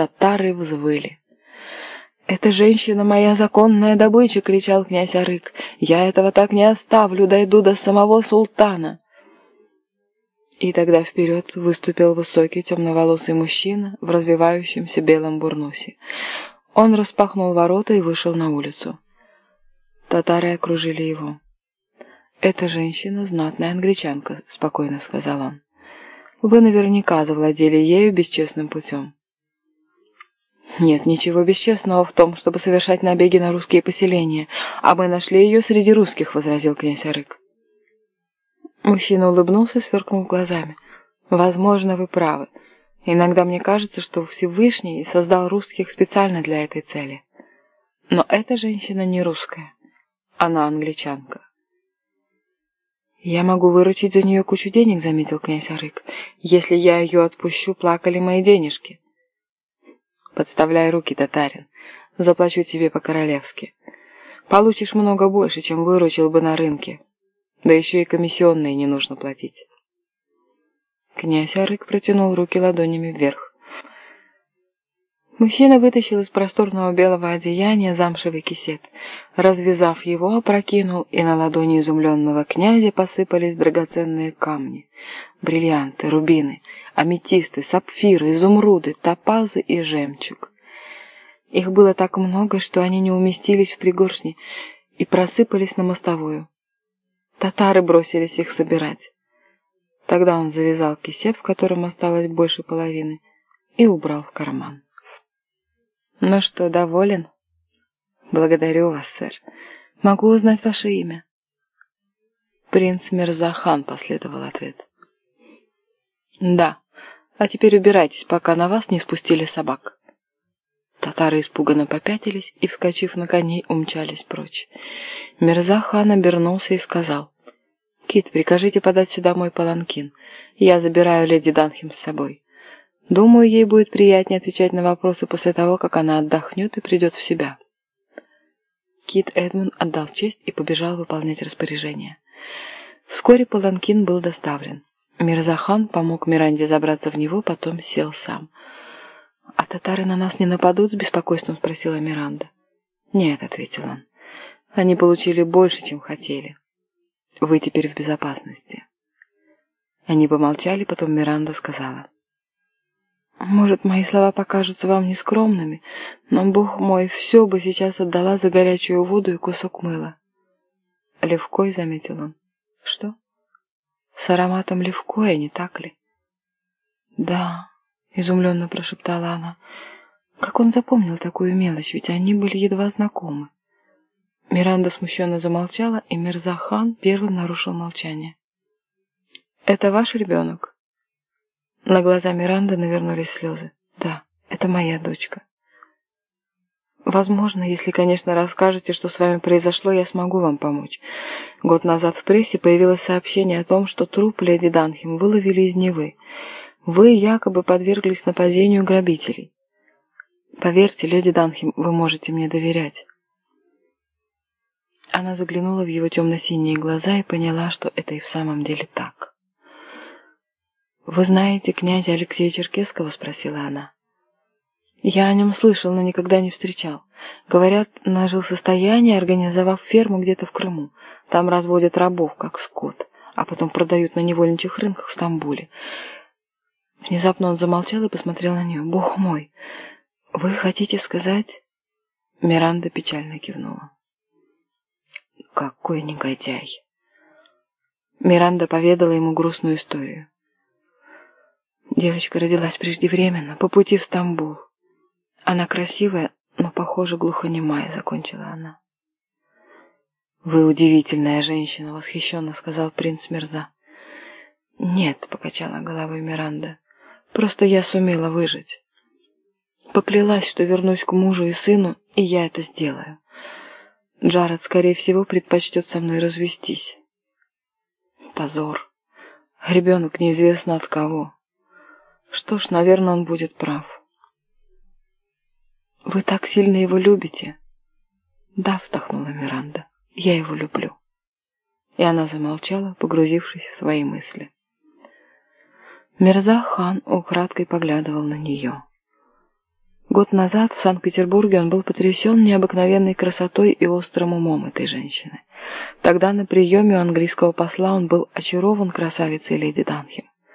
Татары взвыли. «Эта женщина моя законная добыча!» — кричал князь Арык. «Я этого так не оставлю, дойду до самого султана!» И тогда вперед выступил высокий темноволосый мужчина в развивающемся белом бурнусе. Он распахнул ворота и вышел на улицу. Татары окружили его. «Эта женщина — знатная англичанка», — спокойно сказал он. «Вы наверняка завладели ею бесчестным путем». Нет ничего бесчестного в том, чтобы совершать набеги на русские поселения, а мы нашли ее среди русских, — возразил князь Арык. Мужчина улыбнулся, сверкнув глазами. Возможно, вы правы. Иногда мне кажется, что Всевышний создал русских специально для этой цели. Но эта женщина не русская. Она англичанка. «Я могу выручить за нее кучу денег», — заметил князь Арык. «Если я ее отпущу, плакали мои денежки». Подставляй руки, татарин. Заплачу тебе по-королевски. Получишь много больше, чем выручил бы на рынке. Да еще и комиссионные не нужно платить. Князь Арык протянул руки ладонями вверх. Мужчина вытащил из просторного белого одеяния замшевый кисет. Развязав его, опрокинул, и на ладони изумленного князя посыпались драгоценные камни. Бриллианты, рубины, аметисты, сапфиры, изумруды, топазы и жемчуг. Их было так много, что они не уместились в пригоршни и просыпались на мостовую. Татары бросились их собирать. Тогда он завязал кисет, в котором осталось больше половины, и убрал в карман. «Ну что, доволен?» «Благодарю вас, сэр. Могу узнать ваше имя?» «Принц Мирзахан», — последовал ответ. «Да. А теперь убирайтесь, пока на вас не спустили собак». Татары испуганно попятились и, вскочив на коней, умчались прочь. Мирзахан обернулся и сказал, «Кит, прикажите подать сюда мой паланкин. Я забираю леди Данхем с собой. Думаю, ей будет приятнее отвечать на вопросы после того, как она отдохнет и придет в себя. Кит Эдмунд отдал честь и побежал выполнять распоряжение. Вскоре паланкин был доставлен. Мирзахан помог Миранде забраться в него, потом сел сам. «А татары на нас не нападут?» — с беспокойством спросила Миранда. «Нет», — ответил он. «Они получили больше, чем хотели. Вы теперь в безопасности». Они помолчали, потом Миранда сказала. Может, мои слова покажутся вам нескромными, но, Бог мой, все бы сейчас отдала за горячую воду и кусок мыла. Левкой, заметил он. Что? С ароматом левкоя, не так ли? Да, изумленно прошептала она. Как он запомнил такую мелочь, ведь они были едва знакомы. Миранда смущенно замолчала, и Мирзахан первым нарушил молчание. «Это ваш ребенок?» На глаза Миранды навернулись слезы. «Да, это моя дочка». «Возможно, если, конечно, расскажете, что с вами произошло, я смогу вам помочь. Год назад в прессе появилось сообщение о том, что труп леди Данхем выловили из Невы. Вы якобы подверглись нападению грабителей. Поверьте, леди Данхем, вы можете мне доверять». Она заглянула в его темно-синие глаза и поняла, что это и в самом деле так. «Вы знаете князя Алексея Черкесского?» – спросила она. «Я о нем слышал, но никогда не встречал. Говорят, нажил состояние, организовав ферму где-то в Крыму. Там разводят рабов, как скот, а потом продают на невольничьих рынках в Стамбуле». Внезапно он замолчал и посмотрел на нее. «Бог мой! Вы хотите сказать...» Миранда печально кивнула. «Какой негодяй!» Миранда поведала ему грустную историю. Девочка родилась преждевременно, по пути в Стамбул. Она красивая, но, похоже, глухонемая, закончила она. «Вы удивительная женщина», — восхищенно сказал принц Мирза. «Нет», — покачала головой Миранда, — «просто я сумела выжить. Поклялась, что вернусь к мужу и сыну, и я это сделаю. Джаред, скорее всего, предпочтет со мной развестись. Позор. Ребенок неизвестно от кого. Что ж, наверное, он будет прав. «Вы так сильно его любите?» «Да», — вздохнула Миранда, — «я его люблю». И она замолчала, погрузившись в свои мысли. Мирза хан украдкой поглядывал на нее. Год назад в Санкт-Петербурге он был потрясен необыкновенной красотой и острым умом этой женщины. Тогда на приеме у английского посла он был очарован красавицей леди Данхем.